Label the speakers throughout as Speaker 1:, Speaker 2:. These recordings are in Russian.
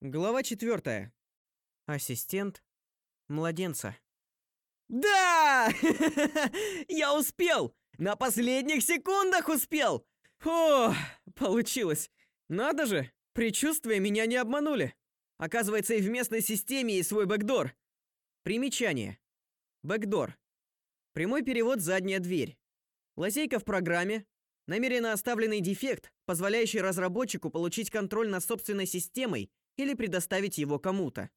Speaker 1: Глава 4. Ассистент младенца.
Speaker 2: Да! Я успел! На последних секундах успел!
Speaker 1: О, получилось. Надо же, предчувствия меня не обманули. Оказывается, и в местной системе есть свой бэкдор. Примечание. Бэкдор. Прямой перевод задняя дверь. Лазейка в программе, намеренно оставленный дефект, позволяющий разработчику получить контроль над собственной системой или предоставить его кому-то.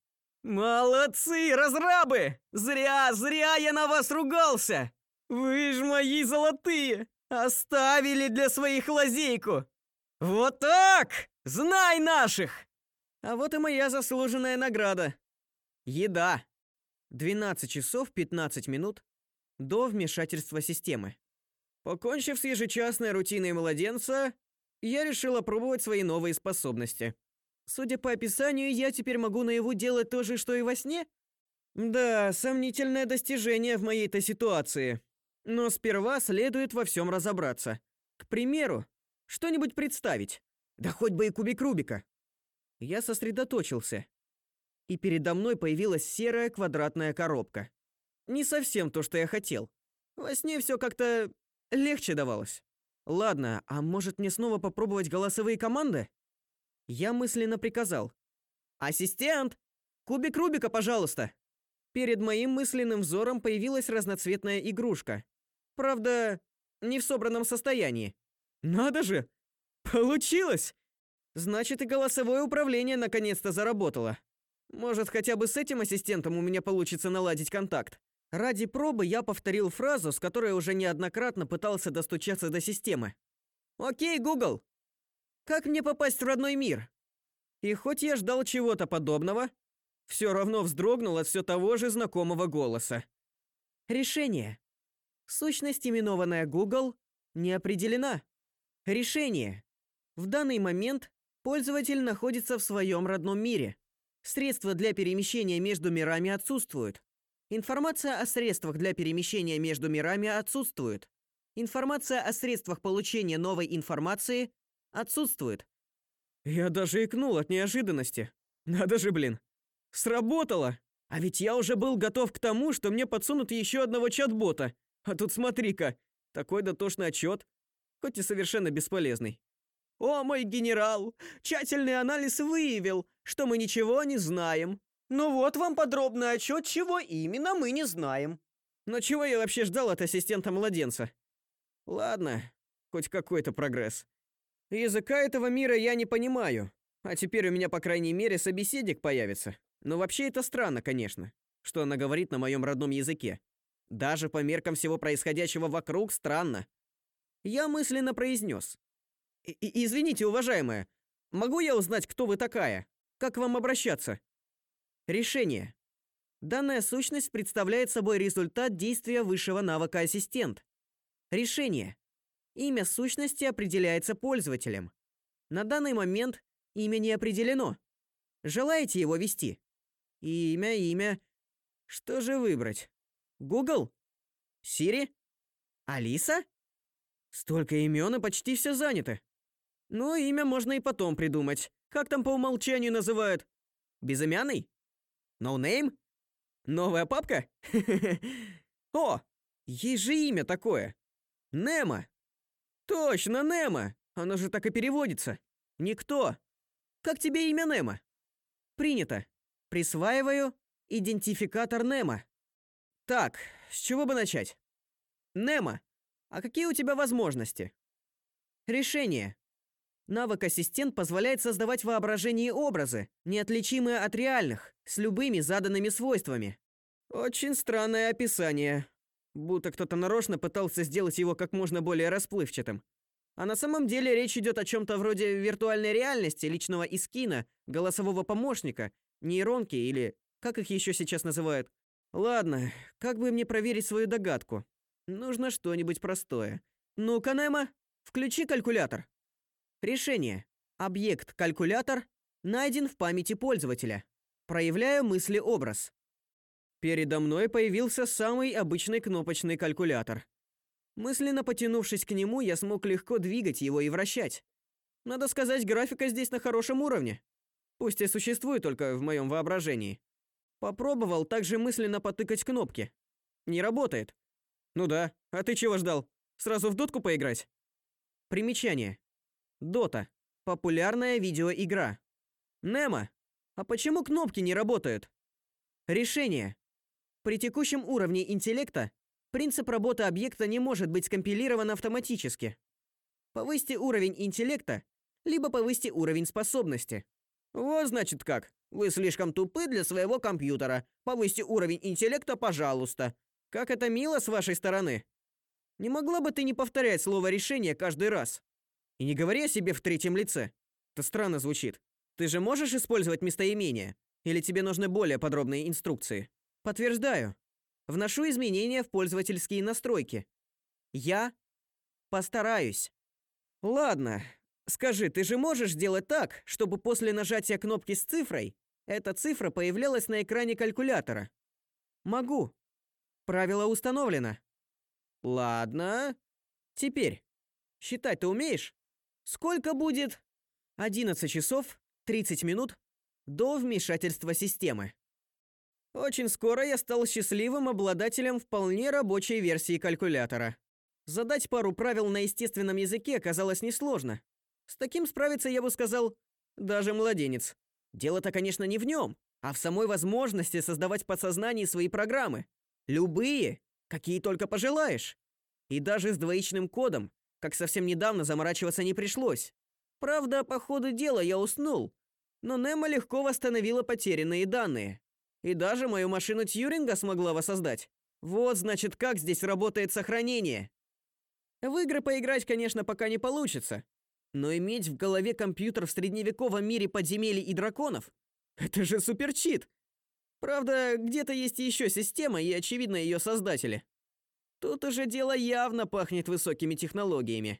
Speaker 2: Молодцы, разрабы! Зря, зря я на вас ругался. Вы ж мои золотые, оставили для своих лазейку. Вот так! Знай наших.
Speaker 1: А вот и моя заслуженная награда. Еда. 12 часов 15 минут до вмешательства системы. Покончив с ежечасной рутиной младенца, я решил опробовать свои новые способности. Судя по описанию, я теперь могу наяву делать то же, что и во сне? Да, сомнительное достижение в моей-то ситуации. Но сперва следует во всем разобраться. К примеру, что-нибудь представить. Да хоть бы и кубик Рубика. Я сосредоточился. И передо мной появилась серая квадратная коробка. Не совсем то, что я хотел. Во сне все как-то легче давалось. Ладно, а может мне снова попробовать голосовые команды? Я мысленно приказал: "Ассистент, кубик Рубика, пожалуйста". Перед моим мысленным взором появилась разноцветная игрушка. Правда, не в собранном состоянии. Надо же, получилось. Значит, и голосовое управление наконец-то заработало. Может, хотя бы с этим ассистентом у меня получится наладить контакт. Ради пробы я повторил фразу, с которой уже неоднократно пытался достучаться до системы. О'кей, Google. Как мне попасть в родной мир? И хоть я ждал чего-то подобного, все равно вздрогнул от все того же знакомого голоса. Решение. Сущность, именованная Google, не определена. Решение. В данный момент пользователь находится в своем родном мире. Средства для перемещения между мирами отсутствуют. Информация о средствах для перемещения между мирами отсутствует. Информация о средствах получения новой информации отсутствует. Я даже икнул от неожиданности. Надо же, блин. Сработало. А ведь я уже был готов к тому, что мне подсунут еще одного чат-бота. А тут смотри-ка, такой дотошный отчет, хоть и совершенно бесполезный. О, мой генерал, тщательный анализ выявил, что мы ничего не знаем. Ну вот вам подробный отчет, чего именно мы не знаем. Но чего я вообще ждал от ассистента младенца? Ладно, хоть какой-то прогресс. Языка этого мира я не понимаю, а теперь у меня, по крайней мере, собеседник появится. Но вообще это странно, конечно, что она говорит на моем родном языке. Даже по меркам всего происходящего вокруг странно. Я мысленно произнес. «Извините, уважаемая, могу я узнать, кто вы такая? Как вам обращаться?» Решение. Данная сущность представляет собой результат действия высшего навыка ассистент. Решение. Имя сущности определяется пользователем. На данный момент имя не определено. Желаете его ввести? Имя, имя. Что же выбрать? Google? Siri? Алиса? Столько имен и почти все заняты. Ну, имя можно и потом придумать. Как там по умолчанию называют? Безымянный? No name? Новая папка? О, есть же имя такое. Немо. Точно, Немо. Оно же так и переводится. Никто. Как тебе имя Немо? Принято. Присваиваю идентификатор Немо. Так, с чего бы начать? Немо, а какие у тебя возможности? Решение. Навык ассистент позволяет создавать воображение образы, неотличимые от реальных, с любыми заданными свойствами. Очень странное описание будто кто-то нарочно пытался сделать его как можно более расплывчатым. А на самом деле речь идет о чем то вроде виртуальной реальности, личного искина, голосового помощника, нейронки или как их еще сейчас называют. Ладно, как бы мне проверить свою догадку? Нужно что-нибудь простое. Ну-ка, Немо, включи калькулятор. Решение. Объект калькулятор найден в памяти пользователя. Проявляю мысли-образ. Передо мной появился самый обычный кнопочный калькулятор. Мысленно потянувшись к нему, я смог легко двигать его и вращать. Надо сказать, графика здесь на хорошем уровне. Пусть и существует только в моем воображении. Попробовал также мысленно потыкать кнопки. Не работает. Ну да, а ты чего ждал? Сразу в дотку поиграть? Примечание. Дота. Популярная видеоигра. Немо. А почему кнопки не работают? Решение. При текущем уровне интеллекта принцип работы объекта не может быть скомпилирован автоматически. Повысьте уровень интеллекта, либо повысьте уровень способности. Вот значит как. Вы слишком тупы для своего компьютера. Повысьте уровень интеллекта, пожалуйста. Как это мило с вашей стороны. Не могла бы ты не повторять слово решение каждый раз? И не говори о себе в третьем лице. Это странно звучит. Ты же можешь использовать местоимение? Или тебе нужны более подробные инструкции? Подтверждаю. Вношу изменения в пользовательские настройки. Я постараюсь. Ладно. Скажи, ты же можешь сделать так, чтобы после нажатия кнопки с цифрой эта цифра появлялась на экране калькулятора? Могу. Правило установлено. Ладно. Теперь считать ты умеешь? Сколько будет 11 часов 30 минут до вмешательства системы? Очень скоро я стал счастливым обладателем вполне рабочей версии калькулятора. Задать пару правил на естественном языке оказалось несложно. С таким справиться, я бы сказал, даже младенец. Дело-то, конечно, не в нем, а в самой возможности создавать в подсознании свои программы. Любые, какие только пожелаешь. И даже с двоичным кодом, как совсем недавно заморачиваться не пришлось. Правда, по ходу дела я уснул, но Немо легко восстановила потерянные данные. И даже мою машину Тьюринга смогла воссоздать. Вот, значит, как здесь работает сохранение. В игры поиграть, конечно, пока не получится. Но иметь в голове компьютер в средневековом мире подземелий и драконов это же суперчит. Правда, где-то есть еще система и очевидно ее создатели. Тут уже дело явно пахнет высокими технологиями.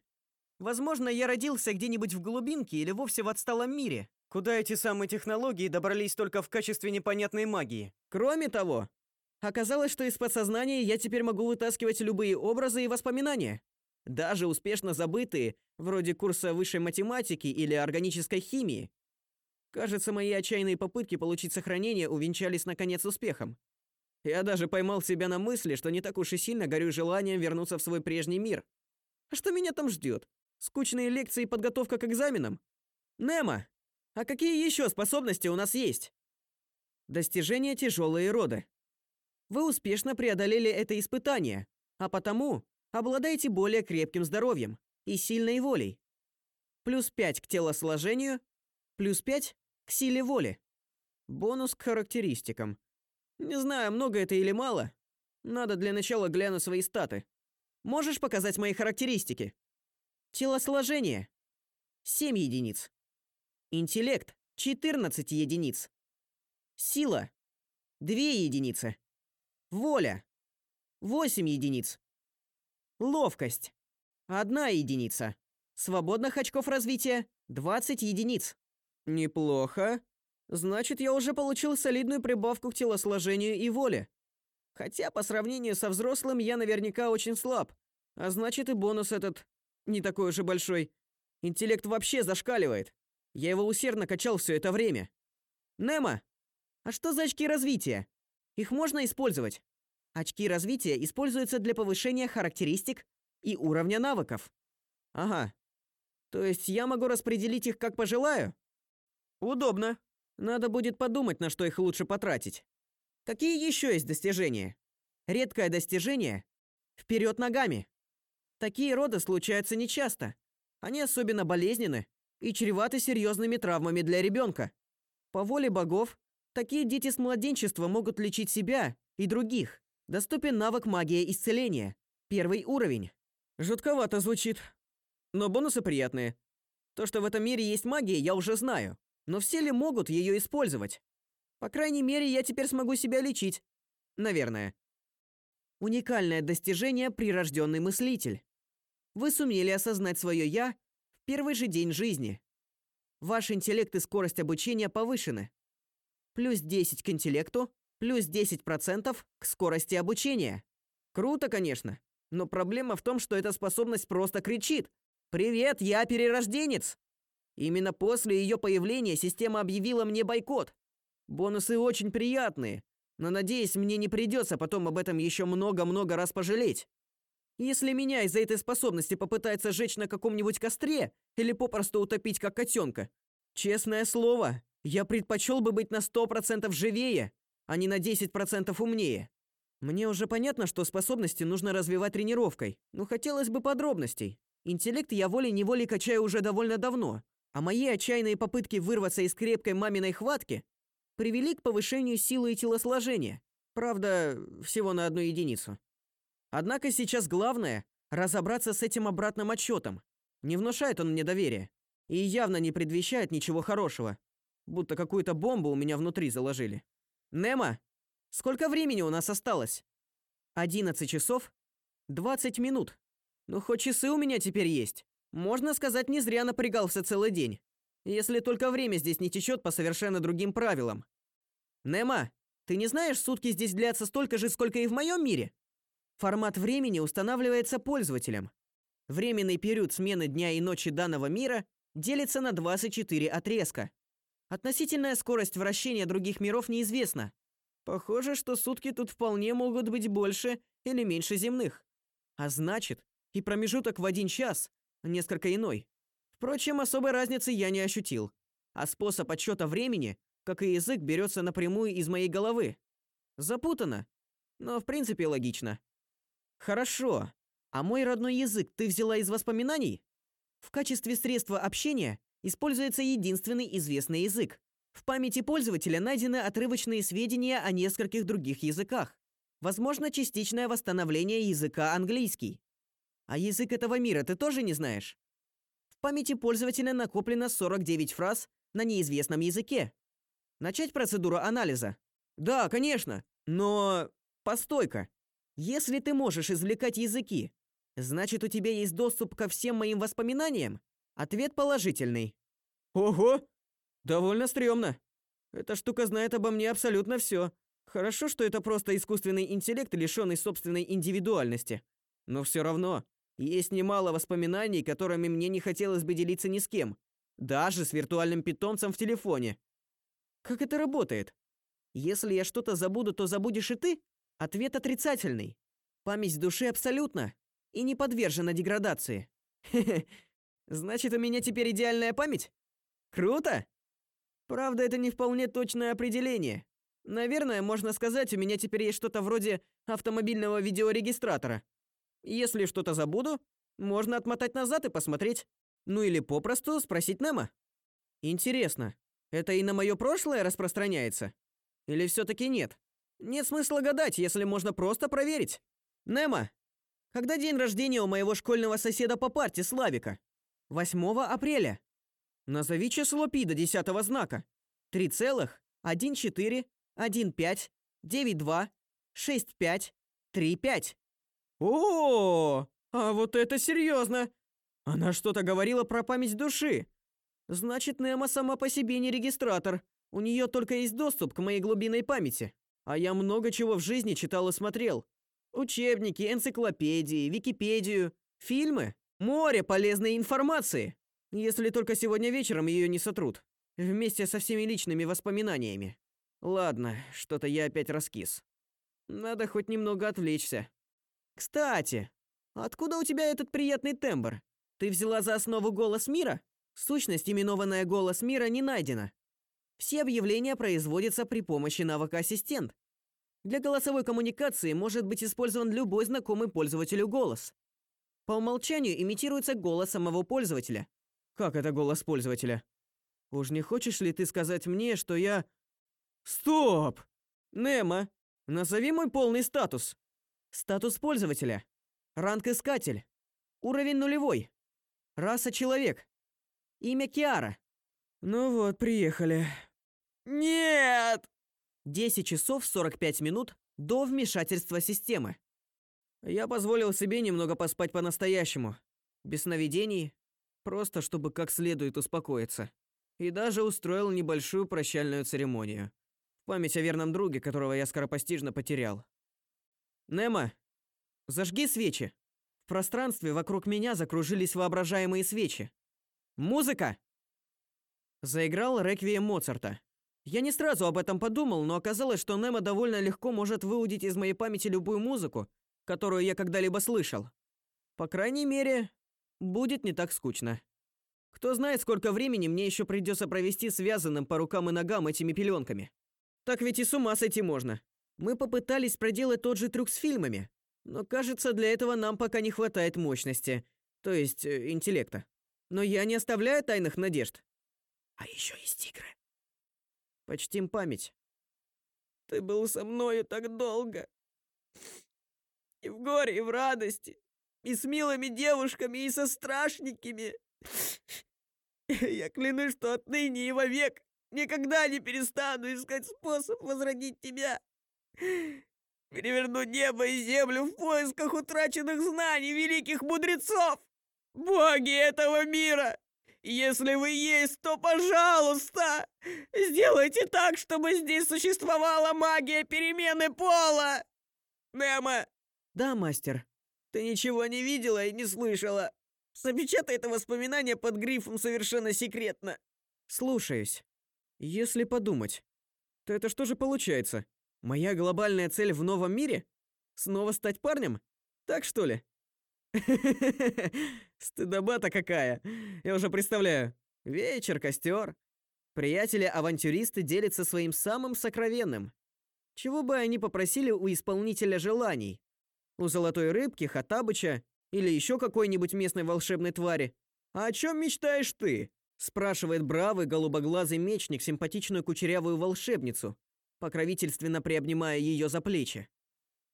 Speaker 1: Возможно, я родился где-нибудь в глубинке или вовсе в отсталом мире, куда эти самые технологии добрались только в качестве непонятной магии. Кроме того, оказалось, что из подсознания я теперь могу вытаскивать любые образы и воспоминания, даже успешно забытые, вроде курса высшей математики или органической химии. Кажется, мои отчаянные попытки получить сохранение увенчались наконец успехом. Я даже поймал себя на мысли, что не так уж и сильно горю желанием вернуться в свой прежний мир. А что меня там ждет? Скучные лекции и подготовка к экзаменам? Немо, а какие еще способности у нас есть? Достижения тяжелые роды. Вы успешно преодолели это испытание, а потому обладаете более крепким здоровьем и сильной волей. Плюс 5 к телосложению, плюс 5 к силе воли. Бонус к характеристикам. Не знаю, много это или мало. Надо для начала глянуть свои статы. Можешь показать мои характеристики? Телосложение 7 единиц. Интеллект 14 единиц. Сила 2 единицы. Воля 8 единиц. Ловкость одна единица. Свободных очков развития 20 единиц. Неплохо. Значит, я уже получил солидную прибавку к телосложению и воле. Хотя по сравнению со взрослым я наверняка очень слаб. А значит, и бонус этот не такой уж и большой. Интеллект вообще зашкаливает. Я его усердно качал все это время. Немо, а что за очки развития? Их можно использовать? Очки развития используются для повышения характеристик и уровня навыков. Ага. То есть я могу распределить их как пожелаю? Удобно. Надо будет подумать, на что их лучше потратить. Какие еще есть достижения? Редкое достижение вперед ногами. Такие роды случаются нечасто. Они особенно болезненны и чреваты серьезными травмами для ребенка. По воле богов, такие дети с младенчества могут лечить себя и других. Доступен навык магия исцеления. Первый уровень. Жутковато звучит. Но бонусы приятные. То, что в этом мире есть магия, я уже знаю. Но все ли могут ее использовать? По крайней мере, я теперь смогу себя лечить. Наверное. Уникальное достижение прирожденный мыслитель. Вы сумели осознать свое я первый же день жизни. Ваш интеллект и скорость обучения повышены. Плюс 10 к интеллекту, плюс 10% к скорости обучения. Круто, конечно, но проблема в том, что эта способность просто кричит: "Привет, я перерожденец". Именно после ее появления система объявила мне бойкот. Бонусы очень приятные, но надеюсь, мне не придется потом об этом еще много-много раз пожалеть. Если меня из-за этой способности попытается сжечь на каком-нибудь костре или попросту утопить как котенка, честное слово, я предпочел бы быть на 100% живее, а не на 10% умнее. Мне уже понятно, что способности нужно развивать тренировкой, но хотелось бы подробностей. Интеллект я волей-неволей качаю уже довольно давно, а мои отчаянные попытки вырваться из крепкой маминой хватки привели к повышению силы и телосложения. Правда, всего на одну единицу. Однако сейчас главное разобраться с этим обратным отчетом. Не внушает он мне доверия и явно не предвещает ничего хорошего, будто какую-то бомбу у меня внутри заложили. Нема, сколько времени у нас осталось? 11 часов 20 минут. Ну хоть часы у меня теперь есть. Можно сказать, не зря напрягался целый день. Если только время здесь не течет по совершенно другим правилам. Нема, ты не знаешь, сутки здесь длятся столько же, сколько и в моем мире? Формат времени устанавливается пользователем. Временный период смены дня и ночи данного мира делится на 24 отрезка. Относительная скорость вращения других миров неизвестна. Похоже, что сутки тут вполне могут быть больше или меньше земных. А значит, и промежуток в один час несколько иной. Впрочем, особой разницы я не ощутил. А способ отсчета времени, как и язык, берется напрямую из моей головы. Запутано, но в принципе логично. Хорошо. А мой родной язык ты взяла из воспоминаний? В качестве средства общения используется единственный известный язык. В памяти пользователя найдены отрывочные сведения о нескольких других языках. Возможно, частичное восстановление языка английский. А язык этого мира ты тоже не знаешь? В памяти пользователя накоплено 49 фраз на неизвестном языке. Начать процедуру анализа? Да, конечно. Но постой-ка. Если ты можешь извлекать языки, значит, у тебя есть доступ ко всем моим воспоминаниям? Ответ положительный. Ого! Довольно стрёмно. Эта штука знает обо мне абсолютно все. Хорошо, что это просто искусственный интеллект, лишённый собственной индивидуальности. Но все равно есть немало воспоминаний, которыми мне не хотелось бы делиться ни с кем, даже с виртуальным питомцем в телефоне. Как это работает? Если я что-то забуду, то забудешь и ты? Ответ отрицательный. Память души абсолютно и не подвержена деградации. Значит, у меня теперь идеальная память? Круто. Правда, это не вполне точное определение. Наверное, можно сказать, у меня теперь есть что-то вроде автомобильного видеорегистратора. Если что-то забуду, можно отмотать назад и посмотреть. Ну или попросту спросить Немо. Интересно, это и на мое прошлое распространяется? Или все таки нет? Нет смысла гадать, если можно просто проверить. Немо, когда день рождения у моего школьного соседа по парте Славика? 8 апреля. Назови число пи до десятого знака. 3,1,4,15,92,65,35. О, а вот это серьезно. Она что-то говорила про память души. Значит, Немо сама по себе не регистратор. У нее только есть доступ к моей глубинной памяти. А я много чего в жизни читал и смотрел. Учебники, энциклопедии, Википедию, фильмы, море полезной информации. Если только сегодня вечером ее не сотрут, вместе со всеми личными воспоминаниями. Ладно, что-то я опять раскис. Надо хоть немного отвлечься. Кстати, откуда у тебя этот приятный тембр? Ты взяла за основу голос мира? Сущность, именованная голос мира, не найдена. Все объявления производятся при помощи навыка ассистент. Для голосовой коммуникации может быть использован любой знакомый пользователю голос. По умолчанию имитируется голос самого пользователя. Как это голос пользователя? Уж не хочешь ли ты сказать мне, что я Стоп. Немо, назови мой полный статус. Статус пользователя. Ранг искатель. Уровень нулевой. Раса человек. Имя Киара. Ну вот, приехали. Нет! 10 часов 45 минут до вмешательства системы. Я позволил себе немного поспать по-настоящему, без сновидений, просто чтобы как следует успокоиться. И даже устроил небольшую прощальную церемонию. В память о верном друге, которого я скоропостижно потерял. Немо, зажги свечи. В пространстве вокруг меня закружились воображаемые свечи. Музыка. Заиграл реквием Моцарта. Я не сразу об этом подумал, но оказалось, что Немо довольно легко может выудить из моей памяти любую музыку, которую я когда-либо слышал. По крайней мере, будет не так скучно. Кто знает, сколько времени мне еще придется провести связанным по рукам и ногам этими пеленками. Так ведь и с ума сойти можно. Мы попытались проделать тот же трюк с фильмами, но, кажется, для этого нам пока не хватает мощности, то есть э, интеллекта. Но я не оставляю тайных надежд. А еще есть тигры. Почтим память.
Speaker 2: Ты был со мною так долго. И в горе, и в радости. И с милыми девушками, и со страшненькими. Я клянусь, что отныне и вовек никогда не перестану искать способ возродить тебя. Переверну небо и землю в поисках утраченных знаний великих мудрецов. Боги этого мира, если вы есть, то, пожалуйста, сделайте так, чтобы здесь существовала магия перемены пола. Немо.
Speaker 1: Да, мастер.
Speaker 2: Ты ничего не видела и не слышала. Запечатай это воспоминание под грифом совершенно секретно.
Speaker 1: Слушаюсь. Если подумать, то это что же получается? Моя глобальная цель в новом мире? Снова стать парнем? Так что ли? Стыдоба-то какая. Я уже представляю. Вечер, костер. Приятели-авантюристы делятся своим самым сокровенным. Чего бы они попросили у исполнителя желаний? У золотой рыбки, Хатабыча или еще какой-нибудь местной волшебной твари? А о чем мечтаешь ты? спрашивает бравый голубоглазый мечник симпатичную кучерявую волшебницу, покровительственно приобнимая ее за плечи.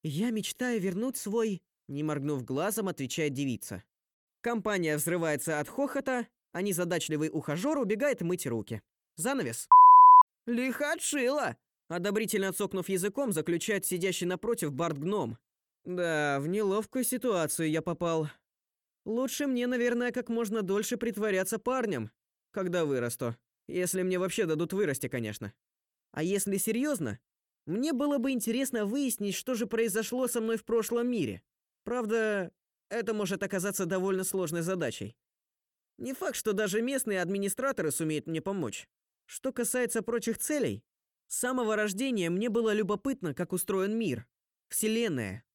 Speaker 1: Я мечтаю вернуть свой не моргнув глазом, отвечает девица. Компания взрывается от хохота, а незадачливый ухажёр убегает мыть руки. Занавес. Лихо отшила, одобрительно цокнув языком, заключает сидящий напротив Барт-гном. Да, в неловкую ситуацию я попал. Лучше мне, наверное, как можно дольше притворяться парнем, когда вырасту. Если мне вообще дадут вырасти, конечно. А если серьезно, мне было бы интересно выяснить, что же произошло со мной в прошлом мире. Правда, это может оказаться довольно сложной задачей. Не факт, что даже местные администраторы сумеют мне помочь. Что касается прочих целей, с самого рождения мне было любопытно, как устроен мир, вселенная.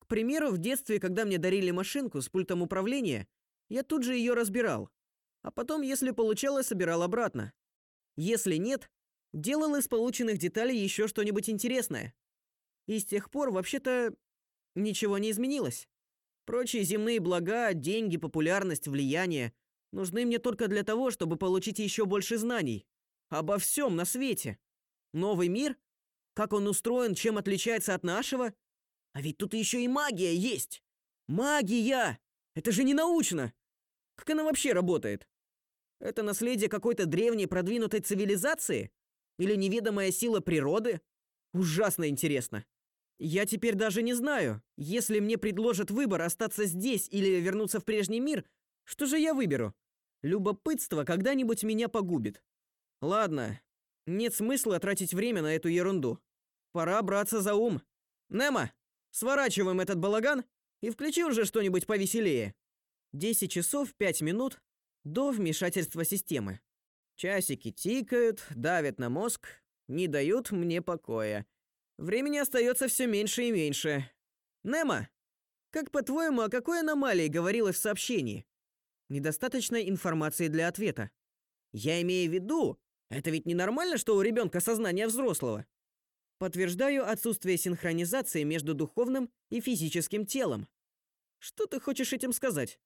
Speaker 1: К примеру, в детстве, когда мне дарили машинку с пультом управления, я тут же ее разбирал, а потом, если получалось, собирал обратно. Если нет, делал из полученных деталей еще что-нибудь интересное. И с тех пор, вообще-то, Ничего не изменилось. Прочие земные блага, деньги, популярность, влияние нужны мне только для того, чтобы получить еще больше знаний обо всем на свете. Новый мир, как он устроен, чем отличается от нашего? А ведь тут еще и магия есть. Магия! Это же не научно. Как она вообще работает? Это наследие какой-то древней продвинутой цивилизации или неведомая сила природы? Ужасно интересно. Я теперь даже не знаю, если мне предложат выбор остаться здесь или вернуться в прежний мир, что же я выберу? Любопытство когда-нибудь меня погубит. Ладно, нет смысла тратить время на эту ерунду. Пора браться за ум. Немо, сворачиваем этот балаган и включи уже что-нибудь повеселее. 10 часов 5 минут до вмешательства системы. Часики тикают, давят на мозг, не дают мне покоя. Времени остается все меньше и меньше. Немо, как по-твоему, о какой аномалии говорилось в сообщении? Недостаточно информации для ответа. Я имею в виду, это ведь ненормально, что у ребенка сознание взрослого. Подтверждаю отсутствие синхронизации между духовным и физическим телом. Что ты хочешь этим сказать?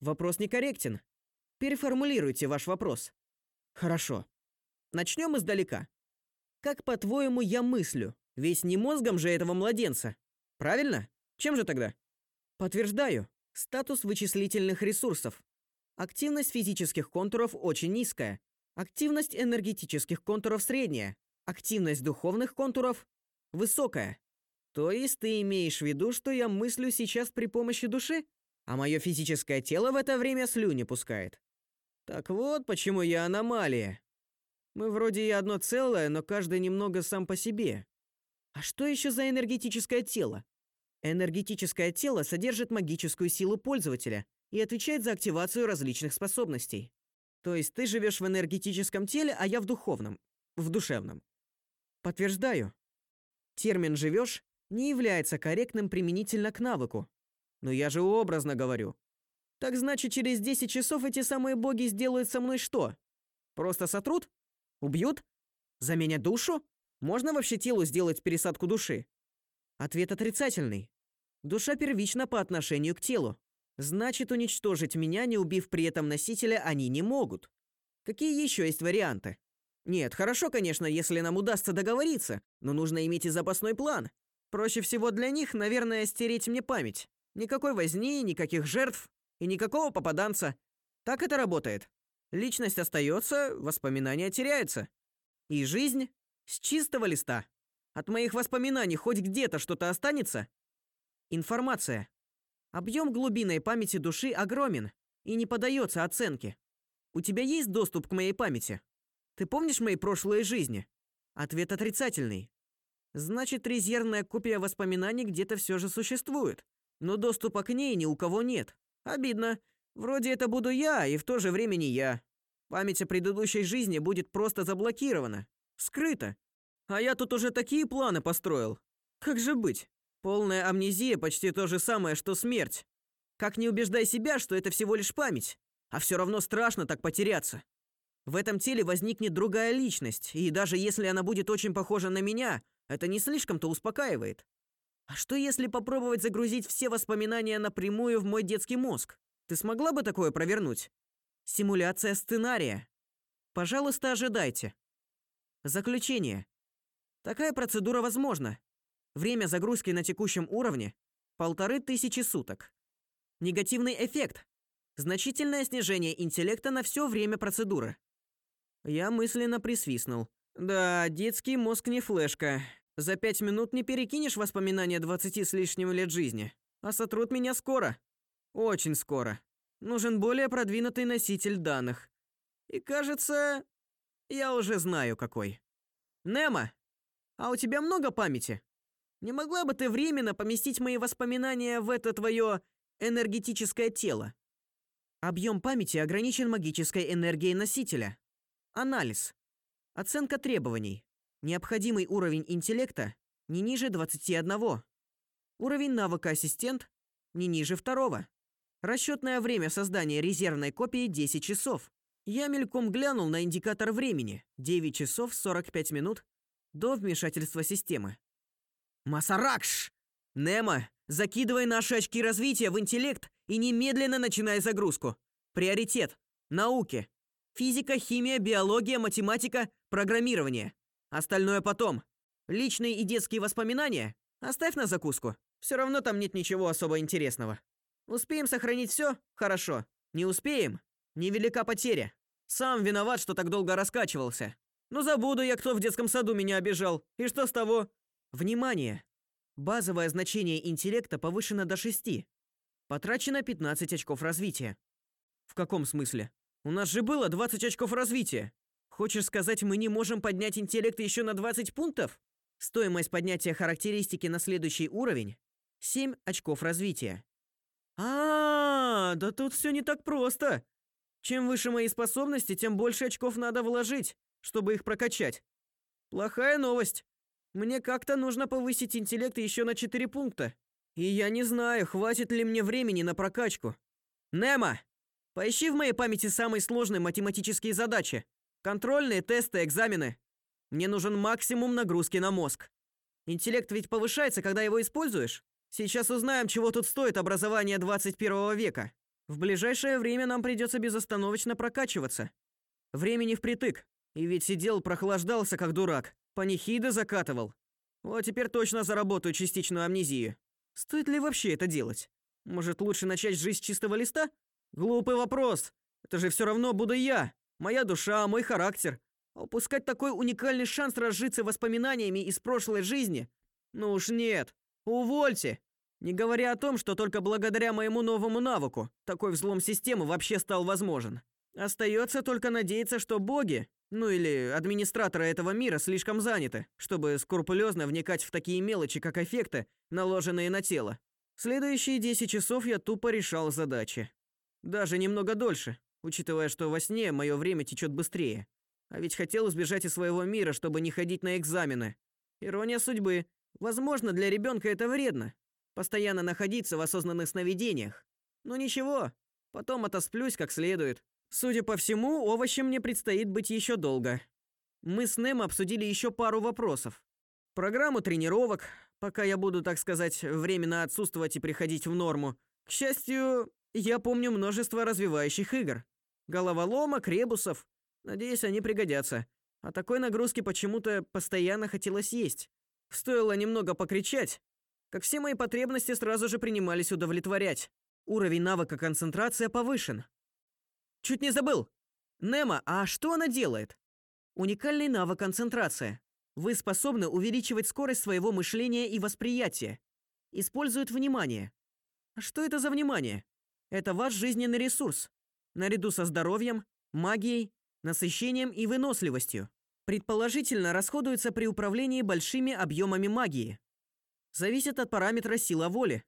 Speaker 1: Вопрос некорректен. Переформулируйте ваш вопрос. Хорошо. Начнем издалека. Как, по-твоему, я мыслю? Весь не мозгом же этого младенца. Правильно? Чем же тогда? Подтверждаю. Статус вычислительных ресурсов. Активность физических контуров очень низкая. Активность энергетических контуров средняя. Активность духовных контуров высокая. То есть ты имеешь в виду, что я мыслю сейчас при помощи души, а мое физическое тело в это время слюни пускает. Так вот, почему я аномалия. Мы вроде и одно целое, но каждый немного сам по себе. А что еще за энергетическое тело? Энергетическое тело содержит магическую силу пользователя и отвечает за активацию различных способностей. То есть ты живешь в энергетическом теле, а я в духовном, в душевном. Подтверждаю. Термин живешь не является корректным применительно к навыку. Но я же образно говорю. Так значит, через 10 часов эти самые боги сделают со мной что? Просто сотрут? Убьют? Заменят душу? Можно вообще телу сделать пересадку души? Ответ отрицательный. Душа первична по отношению к телу. Значит, уничтожить меня, не убив при этом носителя, они не могут. Какие еще есть варианты? Нет, хорошо, конечно, если нам удастся договориться, но нужно иметь и запасной план. Проще всего для них, наверное, стереть мне память. Никакой возни, никаких жертв и никакого попаданца. Так это работает. Личность остается, воспоминания теряются. И жизнь с чистого листа. От моих воспоминаний хоть где-то что-то останется? Информация. Объем глубинной памяти души огромен и не поддается оценке. У тебя есть доступ к моей памяти? Ты помнишь мои прошлые жизни? Ответ отрицательный. Значит, резервная копия воспоминаний где-то все же существует, но доступа к ней ни у кого нет. Обидно. Вроде это буду я, и в то же время не я. Память о предыдущей жизни будет просто заблокирована, скрыта. А я тут уже такие планы построил. Как же быть? Полная амнезия почти то же самое, что смерть. Как не убеждай себя, что это всего лишь память, а все равно страшно так потеряться. В этом теле возникнет другая личность, и даже если она будет очень похожа на меня, это не слишком-то успокаивает. А что если попробовать загрузить все воспоминания напрямую в мой детский мозг? Ты смогла бы такое провернуть? Симуляция сценария. Пожалуйста, ожидайте. Заключение. Такая процедура возможна, Время загрузки на текущем уровне полторы тысячи суток. Негативный эффект. Значительное снижение интеллекта на все время процедуры. Я мысленно присвистнул. Да, детский мозг не флешка. За пять минут не перекинешь воспоминания двадцати с лишним лет жизни. А сотрут меня скоро. Очень скоро. Нужен более продвинутый носитель данных. И кажется, я уже знаю какой. Немо, а у тебя много памяти? Не могла бы ты временно поместить мои воспоминания в это твое энергетическое тело? Объем памяти ограничен магической энергией носителя. Анализ. Оценка требований. Необходимый уровень интеллекта не ниже 21. Уровень навыка ассистент не ниже второго. Расчетное время создания резервной копии 10 часов. Я мельком глянул на индикатор времени 9 часов 45 минут до вмешательства системы. Масаракш! Немо, закидывай наши очки развития в интеллект и немедленно начинай загрузку. Приоритет науки. Физика, химия, биология, математика, программирование. Остальное потом. Личные и детские воспоминания оставь на закуску. Все равно там нет ничего особо интересного. Успеем сохранить все? Хорошо. Не успеем? Невелика потеря. Сам виноват, что так долго раскачивался. Ну забуду я, кто в детском саду меня обижал. И что с того? Внимание! Базовое значение интеллекта повышено до 6. Потрачено 15 очков развития. В каком смысле? У нас же было 20 очков развития. Хочешь сказать, мы не можем поднять интеллект еще на 20 пунктов? Стоимость поднятия характеристики на следующий уровень 7 очков развития. А, -а, -а да тут все не так просто. Чем выше мои способности, тем больше очков надо вложить, чтобы их прокачать. Плохая новость. Мне как-то нужно повысить интеллект еще на 4 пункта. И я не знаю, хватит ли мне времени на прокачку. Немо, поищи в моей памяти самые сложные математические задачи. Контрольные, тесты, экзамены. Мне нужен максимум нагрузки на мозг. Интеллект ведь повышается, когда его используешь. Сейчас узнаем, чего тут стоит образование 21 века. В ближайшее время нам придется безостановочно прокачиваться. Времени впритык. И ведь сидел, прохлаждался как дурак. Панихиды закатывал. Вот теперь точно заработаю частичную амнезию. Стоит ли вообще это делать? Может, лучше начать жизнь с чистого листа? Глупый вопрос. Это же все равно буду я. Моя душа, мой характер. А упускать такой уникальный шанс разжиться воспоминаниями из прошлой жизни? Ну уж нет. Увольте. Не говоря о том, что только благодаря моему новому навыку такой взлом системы вообще стал возможен. Остается только надеяться, что боги ну или администраторы этого мира слишком заняты, чтобы скрупулезно вникать в такие мелочи, как эффекты, наложенные на тело. Следующие 10 часов я тупо решал задачи. Даже немного дольше. учитывая, что во сне мое время течет быстрее. А ведь хотел избежать из своего мира, чтобы не ходить на экзамены. Ирония судьбы. Возможно, для ребенка это вредно. Постоянно находиться в осознанных сновидениях. Но ничего, потом отосплюсь как следует. Судя по всему, овощем мне предстоит быть еще долго. Мы с Нэм обсудили еще пару вопросов. Программу тренировок, пока я буду, так сказать, временно отсутствовать и приходить в норму. К счастью, я помню множество развивающих игр. Головоломок, ребусов. Надеюсь, они пригодятся. А такой нагрузки почему-то постоянно хотелось есть. Стоило немного покричать, как все мои потребности сразу же принимались удовлетворять. Уровень навыка концентрация повышен. Чуть не забыл. Нема, а что она делает? Уникальный навык концентрация. Вы способны увеличивать скорость своего мышления и восприятия. Использует внимание. А что это за внимание? Это ваш жизненный ресурс. Наряду со здоровьем, магией, насыщением и выносливостью. Предположительно, расходуется при управлении большими объемами магии. Зависит от параметра сила воли.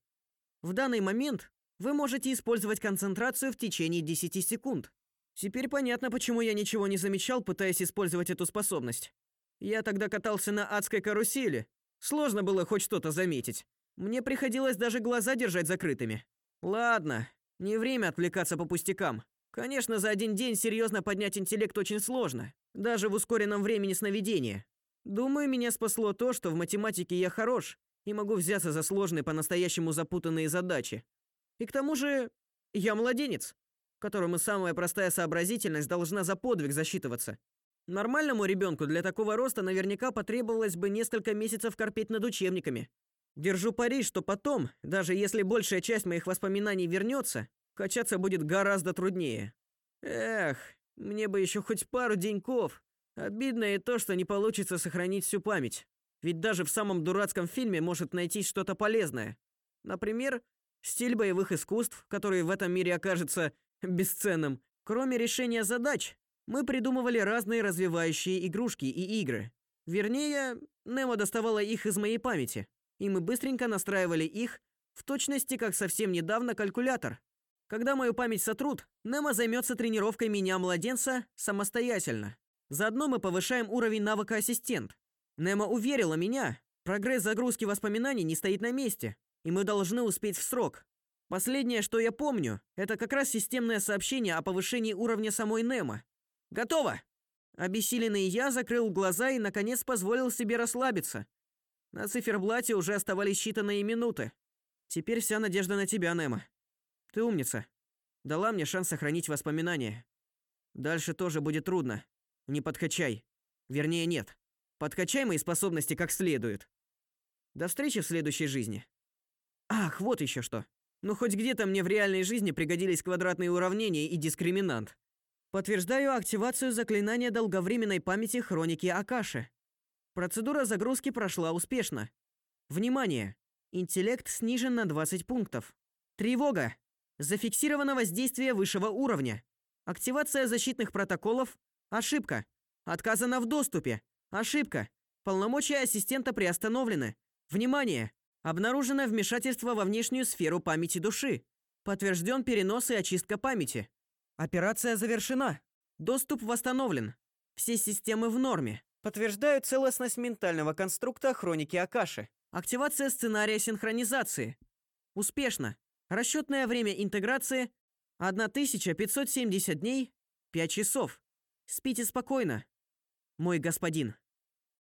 Speaker 1: В данный момент вы можете использовать концентрацию в течение 10 секунд. Теперь понятно, почему я ничего не замечал, пытаясь использовать эту способность. Я тогда катался на адской карусели. Сложно было хоть что-то заметить. Мне приходилось даже глаза держать закрытыми. Ладно, не время отвлекаться по пустякам. Конечно, за один день серьезно поднять интеллект очень сложно, даже в ускоренном времени сновидения. Думаю, меня спасло то, что в математике я хорош и могу взяться за сложные по-настоящему запутанные задачи. И к тому же, я младенец которому самая простая сообразительность должна за подвиг засчитываться. Нормальному ребенку для такого роста наверняка потребовалось бы несколько месяцев корпеть над учебниками. Держу пари, что потом, даже если большая часть моих воспоминаний вернется, качаться будет гораздо труднее. Эх, мне бы еще хоть пару деньков. Обидно и то, что не получится сохранить всю память. Ведь даже в самом дурацком фильме может найтись что-то полезное. Например, стиль боевых искусств, который в этом мире окажется бесценным. Кроме решения задач, мы придумывали разные развивающие игрушки и игры. Вернее, Немо доставала их из моей памяти, и мы быстренько настраивали их в точности, как совсем недавно калькулятор. Когда мою память сотрут, Немо займется тренировкой меня, младенца, самостоятельно. Заодно мы повышаем уровень навыка ассистент. Немо уверила меня, прогресс загрузки воспоминаний не стоит на месте, и мы должны успеть в срок. Последнее, что я помню, это как раз системное сообщение о повышении уровня самой Немо. Готово. Обессиленный я закрыл глаза и наконец позволил себе расслабиться. На циферблате уже оставались считанные минуты. Теперь вся надежда на тебя, Немо. Ты умница. Дала мне шанс сохранить воспоминания. Дальше тоже будет трудно. Не подкачай. Вернее, нет. Подкачай мои способности как следует. До встречи в следующей жизни. Ах, вот еще что. Ну хоть где-то мне в реальной жизни пригодились квадратные уравнения и дискриминант. Подтверждаю активацию заклинания долговременной памяти хроники Акаши. Процедура загрузки прошла успешно. Внимание! Интеллект снижен на 20 пунктов. Тревога! Зафиксировано воздействие высшего уровня. Активация защитных протоколов. Ошибка. Отказано в доступе. Ошибка. Полномочия ассистента приостановлены. Внимание! Обнаружено вмешательство во внешнюю сферу памяти души. Подтвержден перенос и очистка памяти. Операция завершена. Доступ восстановлен. Все системы в норме. Подтверждаю целостность ментального конструкта хроники Акаши. Активация сценария синхронизации. Успешно. Расчетное время интеграции 1570 дней 5 часов. Спите спокойно, мой господин.